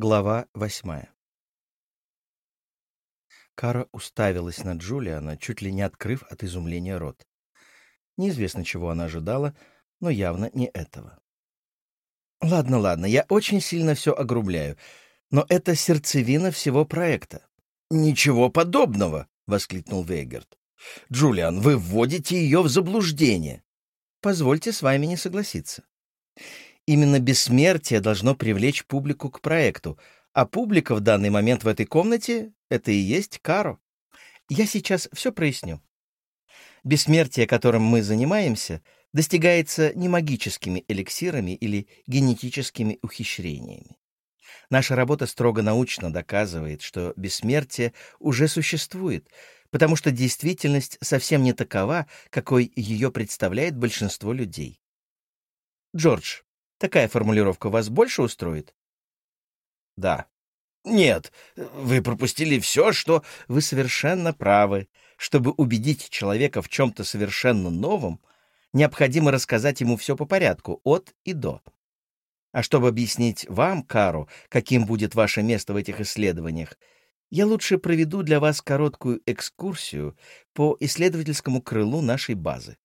Глава восьмая Кара уставилась на Джулиана, чуть ли не открыв от изумления рот. Неизвестно, чего она ожидала, но явно не этого. «Ладно, ладно, я очень сильно все огрубляю, но это сердцевина всего проекта». «Ничего подобного!» — воскликнул Вейгард. «Джулиан, вы вводите ее в заблуждение». «Позвольте с вами не согласиться. Именно бессмертие должно привлечь публику к проекту, а публика в данный момент в этой комнате — это и есть Каро. Я сейчас все проясню. Бессмертие, которым мы занимаемся, достигается не магическими эликсирами или генетическими ухищрениями. Наша работа строго научно доказывает, что бессмертие уже существует, потому что действительность совсем не такова, какой ее представляет большинство людей. Джордж, Такая формулировка вас больше устроит? Да. Нет, вы пропустили все, что... Вы совершенно правы. Чтобы убедить человека в чем-то совершенно новом, необходимо рассказать ему все по порядку, от и до. А чтобы объяснить вам, Кару, каким будет ваше место в этих исследованиях, я лучше проведу для вас короткую экскурсию по исследовательскому крылу нашей базы.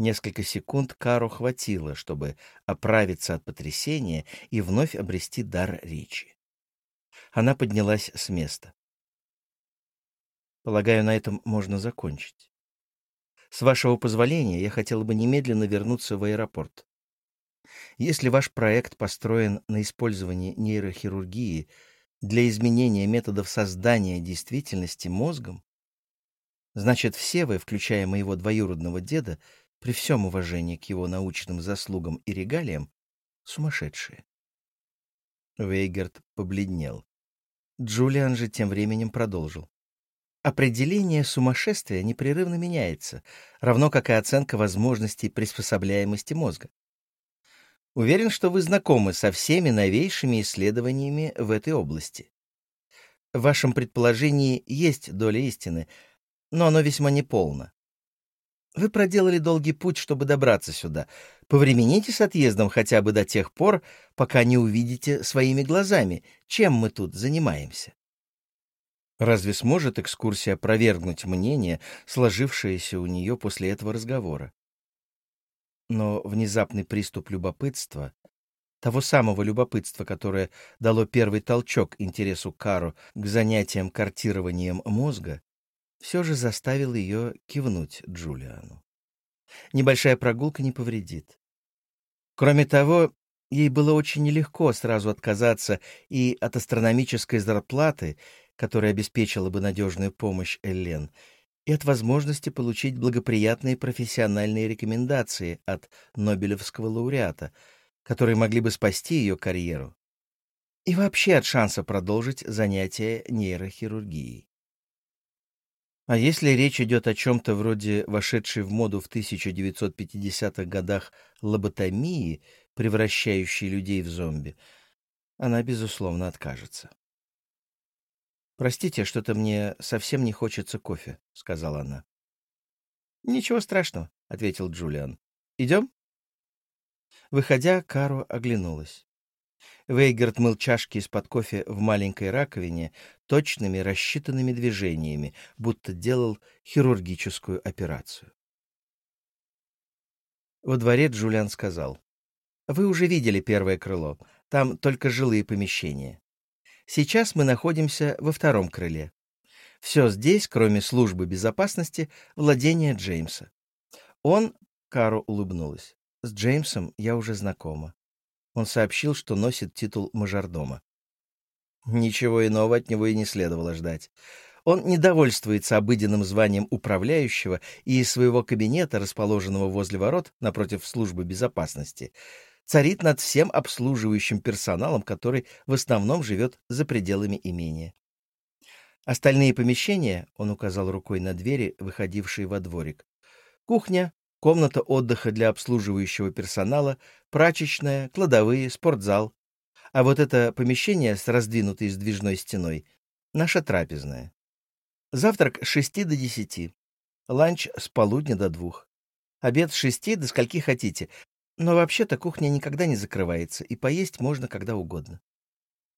Несколько секунд Кару хватило, чтобы оправиться от потрясения и вновь обрести дар речи. Она поднялась с места. Полагаю, на этом можно закончить. С вашего позволения, я хотела бы немедленно вернуться в аэропорт. Если ваш проект построен на использовании нейрохирургии для изменения методов создания действительности мозгом, значит, все вы, включая моего двоюродного деда, при всем уважении к его научным заслугам и регалиям, сумасшедшие. Вейгард побледнел. Джулиан же тем временем продолжил. Определение сумасшествия непрерывно меняется, равно как и оценка возможностей приспособляемости мозга. Уверен, что вы знакомы со всеми новейшими исследованиями в этой области. В вашем предположении есть доля истины, но оно весьма неполно. Вы проделали долгий путь, чтобы добраться сюда. Повремените с отъездом хотя бы до тех пор, пока не увидите своими глазами, чем мы тут занимаемся. Разве сможет экскурсия опровергнуть мнение, сложившееся у нее после этого разговора? Но внезапный приступ любопытства, того самого любопытства, которое дало первый толчок интересу Кару к занятиям картированием мозга, все же заставил ее кивнуть Джулиану. Небольшая прогулка не повредит. Кроме того, ей было очень нелегко сразу отказаться и от астрономической зарплаты, которая обеспечила бы надежную помощь Эллен, и от возможности получить благоприятные профессиональные рекомендации от Нобелевского лауреата, которые могли бы спасти ее карьеру, и вообще от шанса продолжить занятия нейрохирургией. А если речь идет о чем-то вроде вошедшей в моду в 1950-х годах лоботомии, превращающей людей в зомби, она, безусловно, откажется. «Простите, что-то мне совсем не хочется кофе», — сказала она. «Ничего страшного», — ответил Джулиан. «Идем?» Выходя, Каро оглянулась. Вейгард мыл чашки из-под кофе в маленькой раковине точными рассчитанными движениями, будто делал хирургическую операцию. Во дворе Джулиан сказал, «Вы уже видели первое крыло, там только жилые помещения. Сейчас мы находимся во втором крыле. Все здесь, кроме службы безопасности, владение Джеймса. Он, Кару улыбнулась, с Джеймсом я уже знакома. Он сообщил, что носит титул мажордома. Ничего иного от него и не следовало ждать. Он не довольствуется обыденным званием управляющего и из своего кабинета, расположенного возле ворот напротив службы безопасности, царит над всем обслуживающим персоналом, который в основном живет за пределами имения. Остальные помещения, он указал рукой на двери, выходившие во дворик, кухня, комната отдыха для обслуживающего персонала, прачечная, кладовые, спортзал. А вот это помещение с раздвинутой сдвижной стеной — наша трапезная. Завтрак с шести до десяти. Ланч с полудня до двух. Обед с шести до скольки хотите. Но вообще-то кухня никогда не закрывается, и поесть можно когда угодно.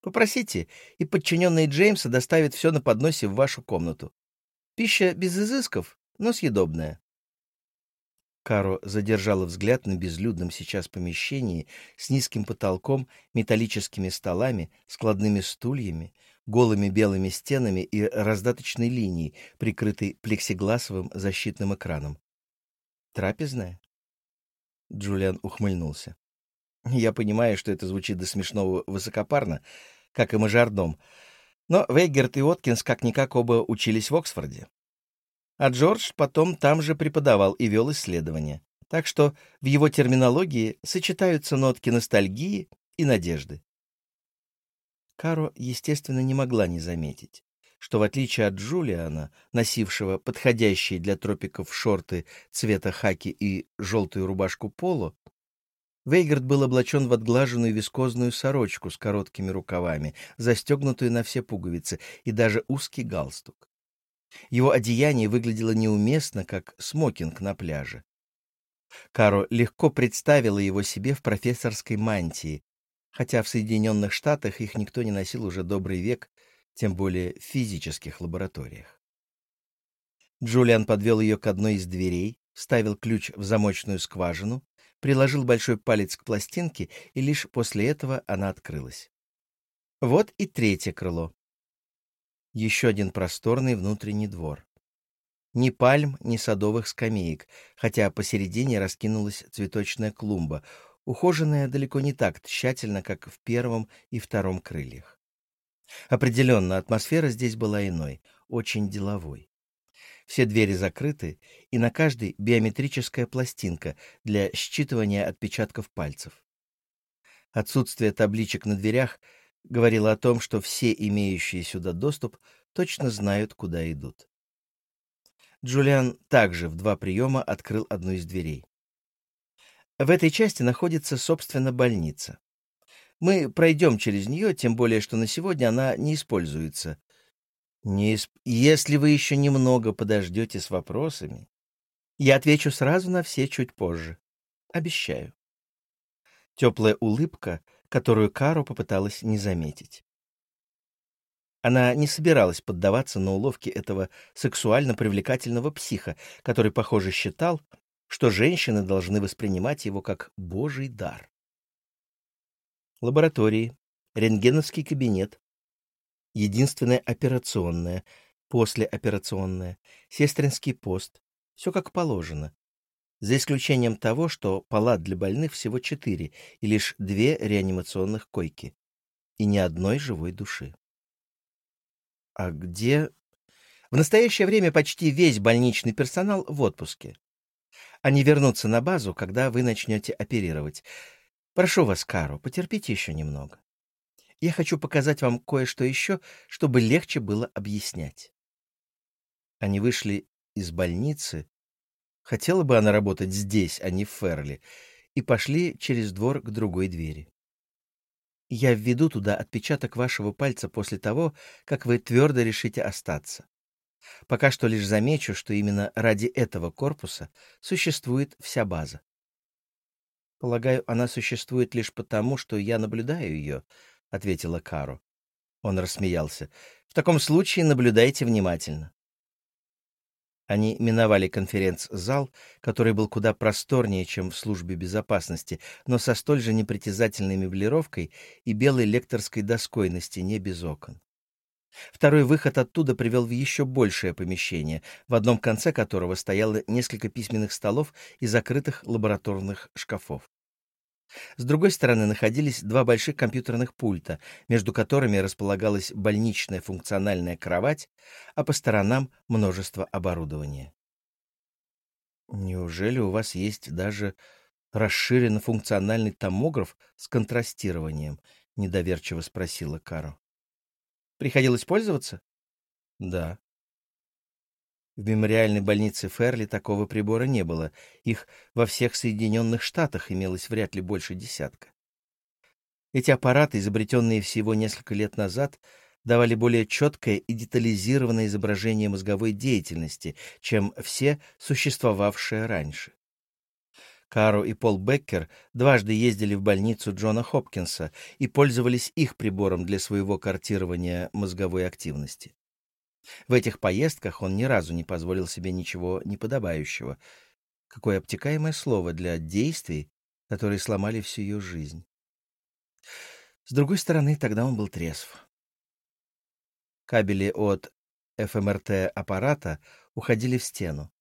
Попросите, и подчиненные Джеймса доставят все на подносе в вашу комнату. Пища без изысков, но съедобная. Каро задержала взгляд на безлюдном сейчас помещении с низким потолком, металлическими столами, складными стульями, голыми белыми стенами и раздаточной линией, прикрытой плексигласовым защитным экраном. «Трапезная?» Джулиан ухмыльнулся. «Я понимаю, что это звучит до смешного высокопарно, как и мажордом, но Вейгерт и Откинс как-никак оба учились в Оксфорде. А Джордж потом там же преподавал и вел исследования, так что в его терминологии сочетаются нотки ностальгии и надежды. Каро, естественно, не могла не заметить, что в отличие от Джулиана, носившего подходящие для тропиков шорты цвета хаки и желтую рубашку поло, Вейгард был облачен в отглаженную вискозную сорочку с короткими рукавами, застегнутую на все пуговицы, и даже узкий галстук. Его одеяние выглядело неуместно, как смокинг на пляже. Каро легко представила его себе в профессорской мантии, хотя в Соединенных Штатах их никто не носил уже добрый век, тем более в физических лабораториях. Джулиан подвел ее к одной из дверей, вставил ключ в замочную скважину, приложил большой палец к пластинке, и лишь после этого она открылась. Вот и третье крыло. Еще один просторный внутренний двор. Ни пальм, ни садовых скамеек, хотя посередине раскинулась цветочная клумба, ухоженная далеко не так тщательно, как в первом и втором крыльях. Определенно, атмосфера здесь была иной, очень деловой. Все двери закрыты, и на каждой биометрическая пластинка для считывания отпечатков пальцев. Отсутствие табличек на дверях говорило о том, что все имеющие сюда доступ точно знают, куда идут. Джулиан также в два приема открыл одну из дверей. В этой части находится, собственно, больница. Мы пройдем через нее, тем более, что на сегодня она не используется. Не исп... Если вы еще немного подождете с вопросами, я отвечу сразу на все чуть позже. Обещаю. Теплая улыбка, которую Кару попыталась не заметить. Она не собиралась поддаваться на уловки этого сексуально привлекательного психа, который, похоже, считал, что женщины должны воспринимать его как божий дар. Лаборатории, рентгеновский кабинет, единственная операционная, послеоперационная, сестринский пост, все как положено, за исключением того, что палат для больных всего четыре и лишь две реанимационных койки, и ни одной живой души. А где... В настоящее время почти весь больничный персонал в отпуске. Они вернутся на базу, когда вы начнете оперировать. Прошу вас, Каро, потерпите еще немного. Я хочу показать вам кое-что еще, чтобы легче было объяснять. Они вышли из больницы. Хотела бы она работать здесь, а не в Ферли, и пошли через двор к другой двери. Я введу туда отпечаток вашего пальца после того, как вы твердо решите остаться. Пока что лишь замечу, что именно ради этого корпуса существует вся база. Полагаю, она существует лишь потому, что я наблюдаю ее, — ответила Каро. Он рассмеялся. В таком случае наблюдайте внимательно. Они миновали конференц-зал, который был куда просторнее, чем в службе безопасности, но со столь же непритязательной меблировкой и белой лекторской доской на стене без окон. Второй выход оттуда привел в еще большее помещение, в одном конце которого стояло несколько письменных столов и закрытых лабораторных шкафов. С другой стороны находились два больших компьютерных пульта, между которыми располагалась больничная функциональная кровать, а по сторонам множество оборудования. «Неужели у вас есть даже расширенно функциональный томограф с контрастированием?» — недоверчиво спросила Каро. Приходилось пользоваться? Да. В мемориальной больнице Ферли такого прибора не было. Их во всех Соединенных Штатах имелось вряд ли больше десятка. Эти аппараты, изобретенные всего несколько лет назад, давали более четкое и детализированное изображение мозговой деятельности, чем все существовавшие раньше. Каро и Пол Беккер дважды ездили в больницу Джона Хопкинса и пользовались их прибором для своего картирования мозговой активности. В этих поездках он ни разу не позволил себе ничего неподобающего. Какое обтекаемое слово для действий, которые сломали всю ее жизнь. С другой стороны, тогда он был трезв. Кабели от ФМРТ-аппарата уходили в стену,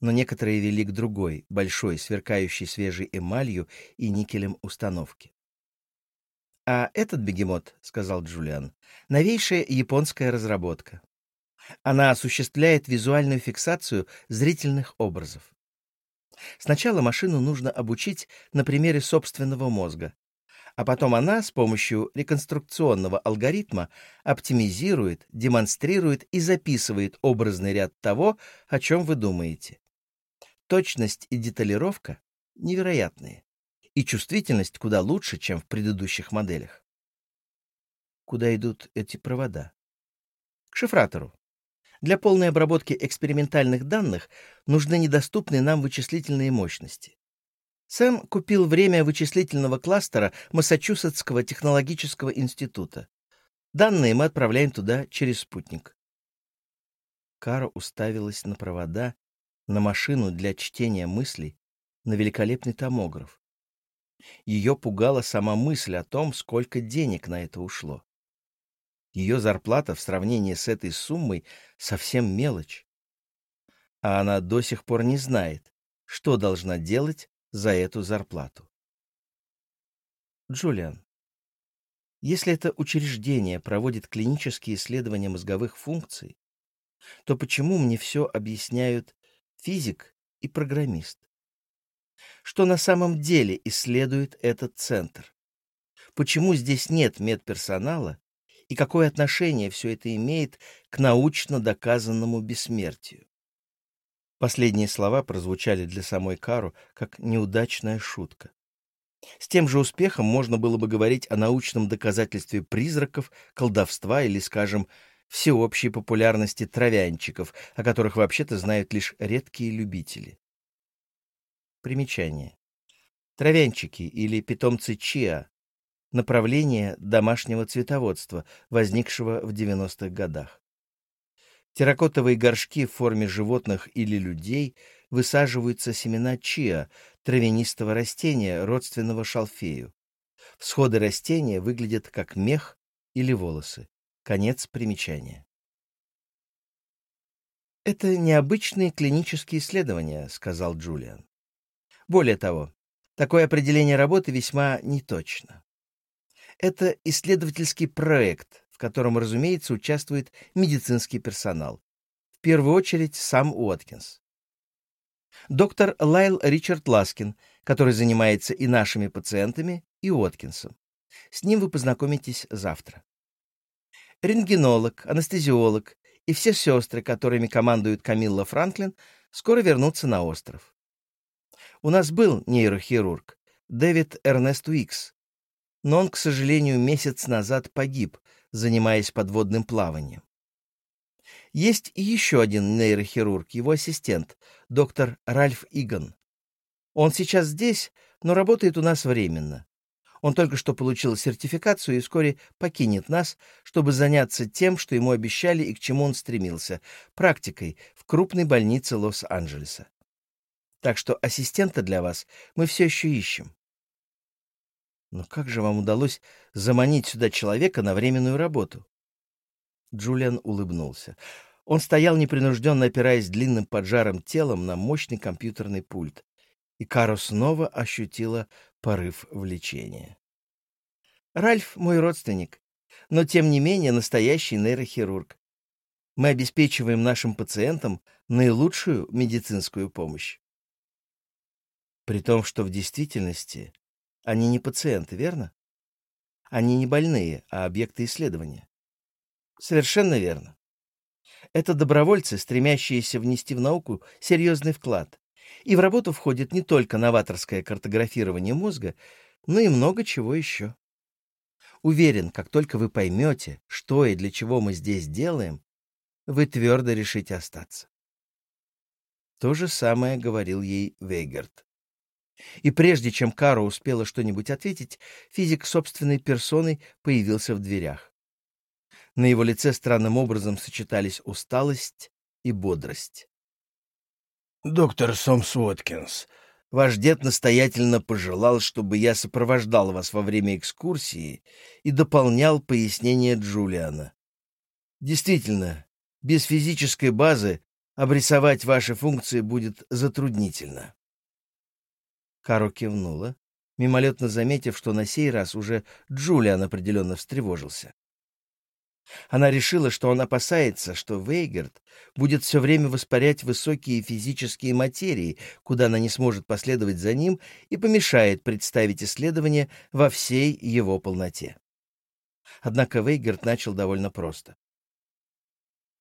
но некоторые вели к другой, большой, сверкающей свежей эмалью и никелем установке. «А этот бегемот, — сказал Джулиан, — новейшая японская разработка. Она осуществляет визуальную фиксацию зрительных образов. Сначала машину нужно обучить на примере собственного мозга, а потом она с помощью реконструкционного алгоритма оптимизирует, демонстрирует и записывает образный ряд того, о чем вы думаете. Точность и деталировка невероятные, и чувствительность куда лучше, чем в предыдущих моделях. Куда идут эти провода? К шифратору. Для полной обработки экспериментальных данных нужны недоступные нам вычислительные мощности. Сэм купил время вычислительного кластера Массачусетского технологического института. Данные мы отправляем туда через спутник. Кара уставилась на провода, на машину для чтения мыслей, на великолепный томограф. Ее пугала сама мысль о том, сколько денег на это ушло. Ее зарплата в сравнении с этой суммой совсем мелочь. А она до сих пор не знает, что должна делать за эту зарплату. Джулиан, если это учреждение проводит клинические исследования мозговых функций, то почему мне все объясняют физик и программист? Что на самом деле исследует этот центр? Почему здесь нет медперсонала и какое отношение все это имеет к научно доказанному бессмертию? Последние слова прозвучали для самой Кару как неудачная шутка. С тем же успехом можно было бы говорить о научном доказательстве призраков, колдовства или, скажем, всеобщей популярности травянчиков, о которых вообще-то знают лишь редкие любители. Примечание. Травянчики или питомцы чиа — направление домашнего цветоводства, возникшего в 90-х годах. Терракотовые горшки в форме животных или людей высаживаются семена чиа, травянистого растения, родственного шалфею. Всходы растения выглядят как мех или волосы. Конец примечания. «Это необычные клинические исследования», — сказал Джулиан. «Более того, такое определение работы весьма неточно. Это исследовательский проект, в котором, разумеется, участвует медицинский персонал. В первую очередь сам Уоткинс. Доктор Лайл Ричард Ласкин, который занимается и нашими пациентами, и Уоткинсом. С ним вы познакомитесь завтра. Рентгенолог, анестезиолог и все сестры, которыми командует Камилла Франклин, скоро вернутся на остров. У нас был нейрохирург, Дэвид Эрнест Уикс, но он, к сожалению, месяц назад погиб, занимаясь подводным плаванием. Есть и еще один нейрохирург, его ассистент, доктор Ральф Иган. Он сейчас здесь, но работает у нас временно. Он только что получил сертификацию и вскоре покинет нас, чтобы заняться тем, что ему обещали и к чему он стремился — практикой в крупной больнице Лос-Анджелеса. Так что ассистента для вас мы все еще ищем. Но как же вам удалось заманить сюда человека на временную работу? Джулиан улыбнулся. Он стоял непринужденно, опираясь длинным поджарым телом на мощный компьютерный пульт, и Каро снова ощутила порыв влечения. «Ральф — мой родственник, но, тем не менее, настоящий нейрохирург. Мы обеспечиваем нашим пациентам наилучшую медицинскую помощь. При том, что в действительности они не пациенты, верно? Они не больные, а объекты исследования. Совершенно верно. Это добровольцы, стремящиеся внести в науку серьезный вклад. И в работу входит не только новаторское картографирование мозга, но и много чего еще. Уверен, как только вы поймете, что и для чего мы здесь делаем, вы твердо решите остаться. То же самое говорил ей Вейгард. И прежде чем Каро успела что-нибудь ответить, физик собственной персоной появился в дверях. На его лице странным образом сочетались усталость и бодрость. «Доктор Сомс Уоткинс, ваш дед настоятельно пожелал, чтобы я сопровождал вас во время экскурсии и дополнял пояснения Джулиана. Действительно, без физической базы обрисовать ваши функции будет затруднительно». Каро кивнула, мимолетно заметив, что на сей раз уже Джулиан определенно встревожился. Она решила, что он опасается, что Вейгард будет все время воспарять высокие физические материи, куда она не сможет последовать за ним, и помешает представить исследование во всей его полноте. Однако Вейгард начал довольно просто.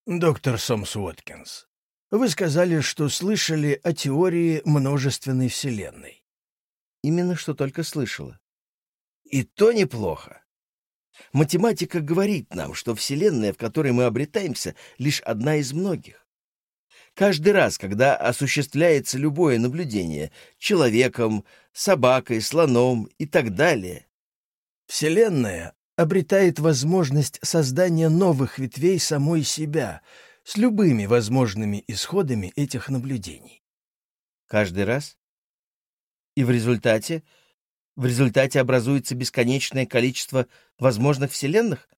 «Доктор Сомс Уоткинс, вы сказали, что слышали о теории множественной вселенной. Именно что только слышала. И то неплохо. Математика говорит нам, что Вселенная, в которой мы обретаемся, лишь одна из многих. Каждый раз, когда осуществляется любое наблюдение человеком, собакой, слоном и так далее, Вселенная обретает возможность создания новых ветвей самой себя с любыми возможными исходами этих наблюдений. Каждый раз? И в результате в результате образуется бесконечное количество возможных вселенных?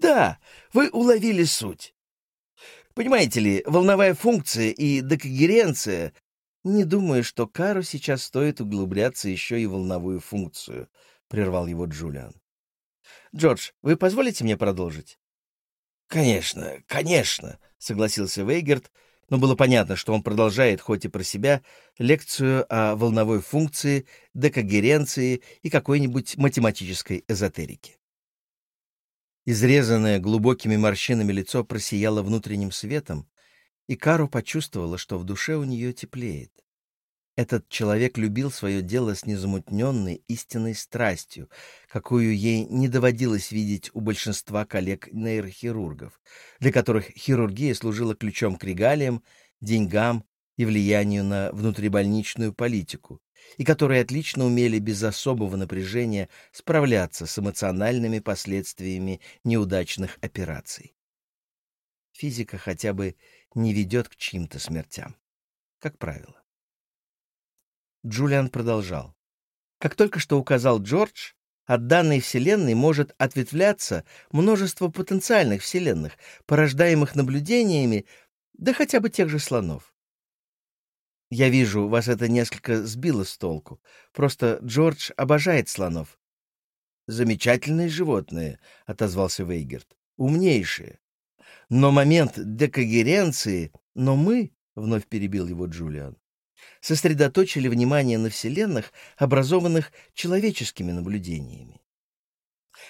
Да, вы уловили суть. Понимаете ли, волновая функция и декогеренция... Не думаю, что Кару сейчас стоит углубляться еще и волновую функцию, — прервал его Джулиан. Джордж, вы позволите мне продолжить? Конечно, конечно, — согласился Вейгерт, но было понятно, что он продолжает, хоть и про себя, лекцию о волновой функции, декогеренции и какой-нибудь математической эзотерике. Изрезанное глубокими морщинами лицо просияло внутренним светом, и Кару почувствовала, что в душе у нее теплеет. Этот человек любил свое дело с незамутненной истинной страстью, какую ей не доводилось видеть у большинства коллег-нейрохирургов, для которых хирургия служила ключом к регалиям, деньгам и влиянию на внутрибольничную политику, и которые отлично умели без особого напряжения справляться с эмоциональными последствиями неудачных операций. Физика хотя бы не ведет к чьим-то смертям, как правило. Джулиан продолжал. Как только что указал Джордж, от данной Вселенной может ответвляться множество потенциальных Вселенных, порождаемых наблюдениями, да хотя бы тех же слонов. Я вижу, вас это несколько сбило с толку. Просто Джордж обожает слонов. «Замечательные животные», — отозвался Вейгерт. «Умнейшие. Но момент декогеренции... Но мы, — вновь перебил его Джулиан, сосредоточили внимание на вселенных, образованных человеческими наблюдениями.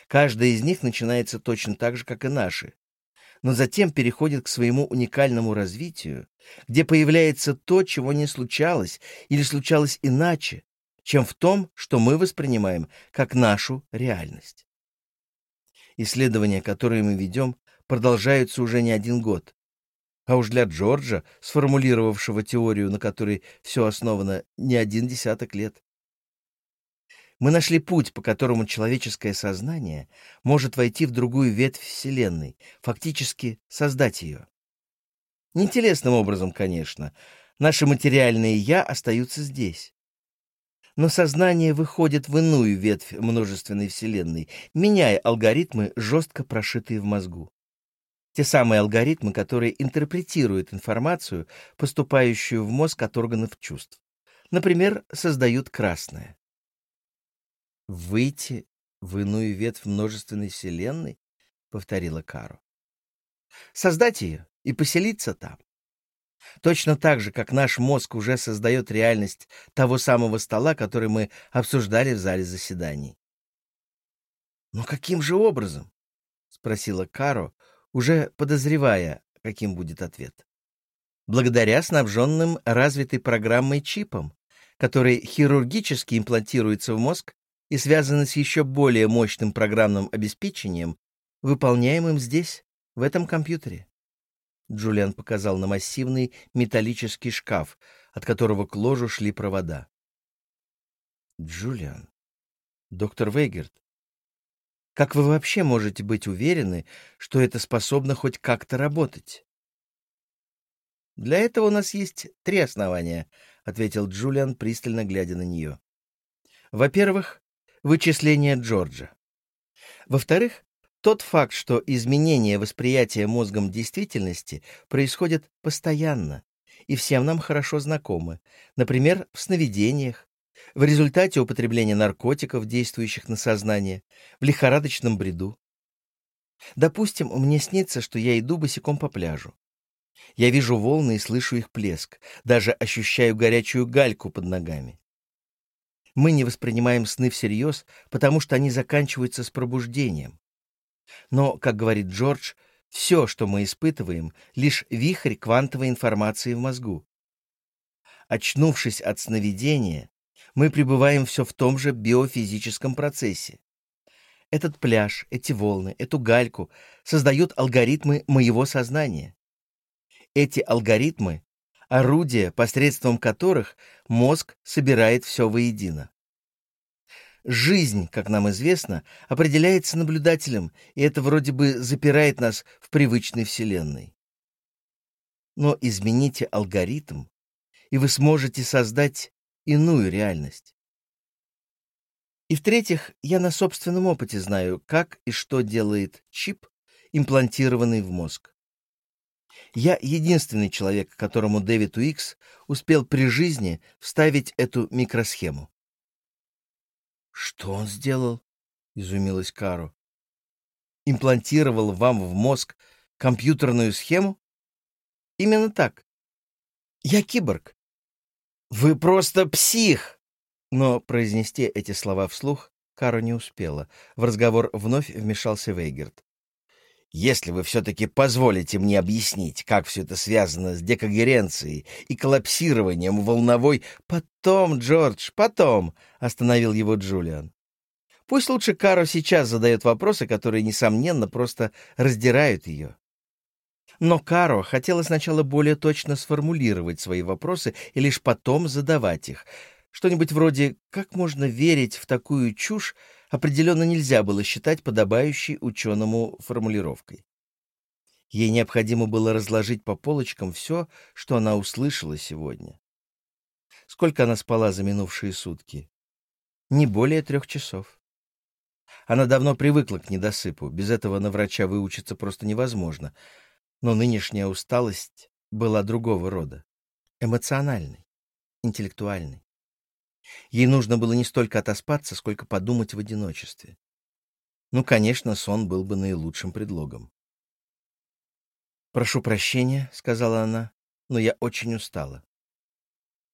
Каждая из них начинается точно так же, как и наши, но затем переходит к своему уникальному развитию, где появляется то, чего не случалось или случалось иначе, чем в том, что мы воспринимаем как нашу реальность. Исследования, которые мы ведем, продолжаются уже не один год, а уж для Джорджа, сформулировавшего теорию, на которой все основано не один десяток лет. Мы нашли путь, по которому человеческое сознание может войти в другую ветвь Вселенной, фактически создать ее. Неинтересным образом, конечно. Наши материальные «я» остаются здесь. Но сознание выходит в иную ветвь множественной Вселенной, меняя алгоритмы, жестко прошитые в мозгу. Те самые алгоритмы, которые интерпретируют информацию, поступающую в мозг от органов чувств. Например, создают красное. «Выйти в иную ветвь множественной вселенной?» — повторила Кару. «Создать ее и поселиться там. Точно так же, как наш мозг уже создает реальность того самого стола, который мы обсуждали в зале заседаний. «Но каким же образом?» — спросила Каро, уже подозревая, каким будет ответ. Благодаря снабженным развитой программой чипам, который хирургически имплантируется в мозг и связаны с еще более мощным программным обеспечением, выполняемым здесь, в этом компьютере. Джулиан показал на массивный металлический шкаф, от которого к ложу шли провода. Джулиан, доктор Вейгерт, как вы вообще можете быть уверены, что это способно хоть как-то работать? Для этого у нас есть три основания, ответил Джулиан, пристально глядя на нее. Во-первых, вычисление Джорджа. Во-вторых, тот факт, что изменение восприятия мозгом действительности происходит постоянно и всем нам хорошо знакомы, например, в сновидениях, в результате употребления наркотиков, действующих на сознание, в лихорадочном бреду. Допустим, мне снится, что я иду босиком по пляжу. Я вижу волны и слышу их плеск, даже ощущаю горячую гальку под ногами. Мы не воспринимаем сны всерьез, потому что они заканчиваются с пробуждением. Но, как говорит Джордж, все, что мы испытываем, лишь вихрь квантовой информации в мозгу. Очнувшись от сновидения, мы пребываем все в том же биофизическом процессе. Этот пляж, эти волны, эту гальку создают алгоритмы моего сознания. Эти алгоритмы — орудия, посредством которых мозг собирает все воедино. Жизнь, как нам известно, определяется наблюдателем, и это вроде бы запирает нас в привычной вселенной. Но измените алгоритм, и вы сможете создать иную реальность. И в-третьих, я на собственном опыте знаю, как и что делает чип, имплантированный в мозг. Я единственный человек, которому Дэвид Уикс успел при жизни вставить эту микросхему. «Что он сделал?» — изумилась Кару. «Имплантировал вам в мозг компьютерную схему?» «Именно так. Я киборг. «Вы просто псих!» Но произнести эти слова вслух Кара не успела. В разговор вновь вмешался Вейгерт. «Если вы все-таки позволите мне объяснить, как все это связано с декогеренцией и коллапсированием волновой...» «Потом, Джордж, потом!» — остановил его Джулиан. «Пусть лучше Каро сейчас задает вопросы, которые, несомненно, просто раздирают ее. Но Каро хотела сначала более точно сформулировать свои вопросы и лишь потом задавать их. Что-нибудь вроде «как можно верить в такую чушь» определенно нельзя было считать подобающей ученому формулировкой. Ей необходимо было разложить по полочкам все, что она услышала сегодня. Сколько она спала за минувшие сутки? Не более трех часов. Она давно привыкла к недосыпу, без этого на врача выучиться просто невозможно — но нынешняя усталость была другого рода, эмоциональной, интеллектуальной. Ей нужно было не столько отоспаться, сколько подумать в одиночестве. Ну, конечно, сон был бы наилучшим предлогом. «Прошу прощения», — сказала она, — «но я очень устала».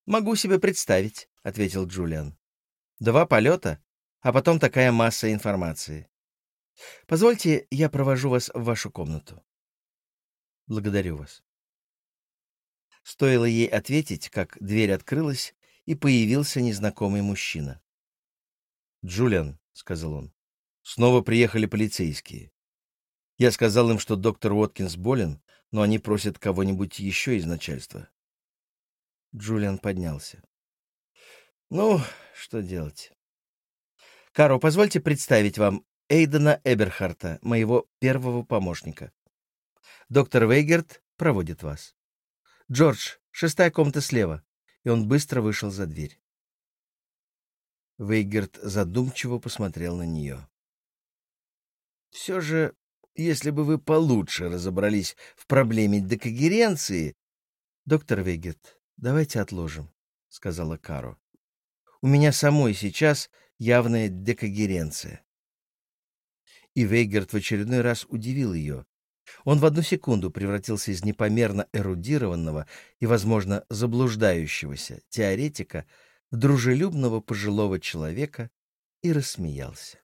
«Могу себе представить», — ответил Джулиан. «Два полета, а потом такая масса информации. Позвольте, я провожу вас в вашу комнату». Благодарю вас. Стоило ей ответить, как дверь открылась, и появился незнакомый мужчина. «Джулиан», — сказал он, — «снова приехали полицейские. Я сказал им, что доктор Уоткинс болен, но они просят кого-нибудь еще из начальства». Джулиан поднялся. «Ну, что делать?» «Каро, позвольте представить вам Эйдена Эберхарта, моего первого помощника. Доктор Вейгерт проводит вас. Джордж, шестая комната слева. И он быстро вышел за дверь. Вейгерт задумчиво посмотрел на нее. Все же, если бы вы получше разобрались в проблеме декогеренции... Доктор Вейгерт, давайте отложим, — сказала Каро. У меня самой сейчас явная декогеренция. И Вейгерт в очередной раз удивил ее, он в одну секунду превратился из непомерно эрудированного и, возможно, заблуждающегося теоретика в дружелюбного пожилого человека и рассмеялся.